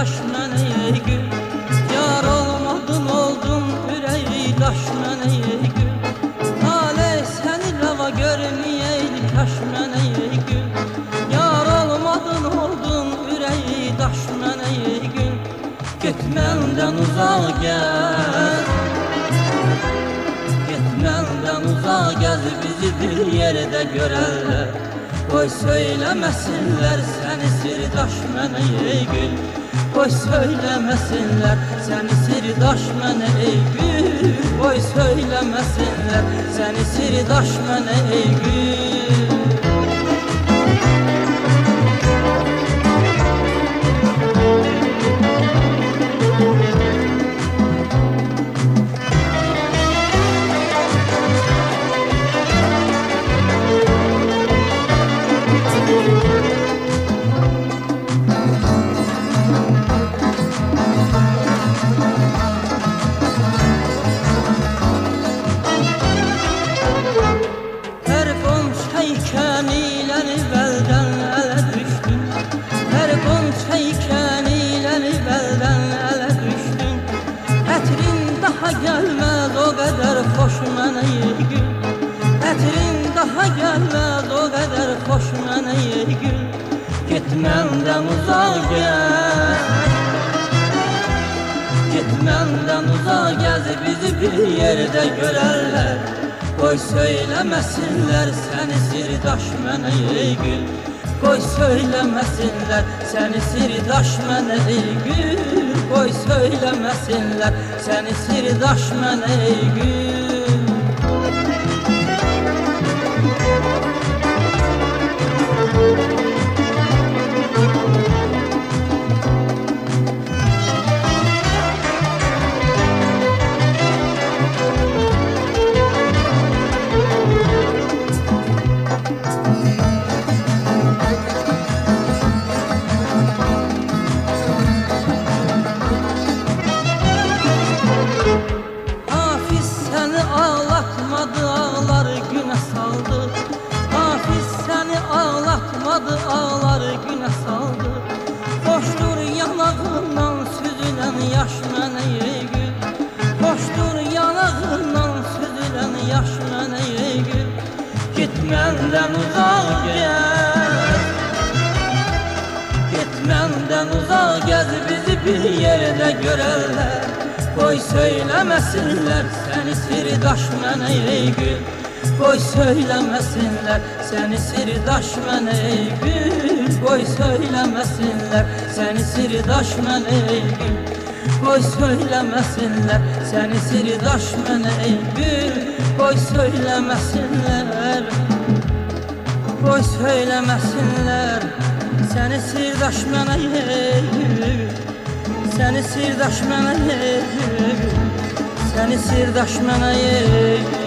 taşına neye gül? Yar olmadım oldum ürey taşına neye gül? Hale seni rava görmeyeydi taşına neye gül? Yar olmadın oldun ürey taşına neye gül? Git menden uzak gel. Git menden uzak gel bizi bir yerde görerler Qoy söyləməsinlər səni sirdaş mənə ey gül? Qoy söyləməsinlər səni sirdaş mənə ey gül? Qoy söyləməsinlər səni sirdaş mənə ey gül? Her xoş mənə yegül Get məndən uzaq gəl Get məndən uzaq gəz bizi bir yerdə görərlər Qoy söyləməsinlər səni sirdaş mənə ey gül. Qoy söyləməsinlər səni sirdaş mənə ey gül. Qoy söyləməsinlər səni sirdaş mənə ey gül Uzaq gəl Get məndən uzaq gəz bizi bir yerdə görərlər Qoy söyləməsinlər səni sirdaş mənə ey gül. Qoy söyləməsinlər səni sirdaş mənə ey gül. Qoy söyləməsinlər səni sirdaş mənə ey gül. Qoy söyləməsinlər səni sirdaş mənə ey gül. Qoy söyləməsinlər Qoy söyləməsinlər. Səni sirdaş mənə ey Səni sirdaş mənə ey Səni sirdaş mənə ey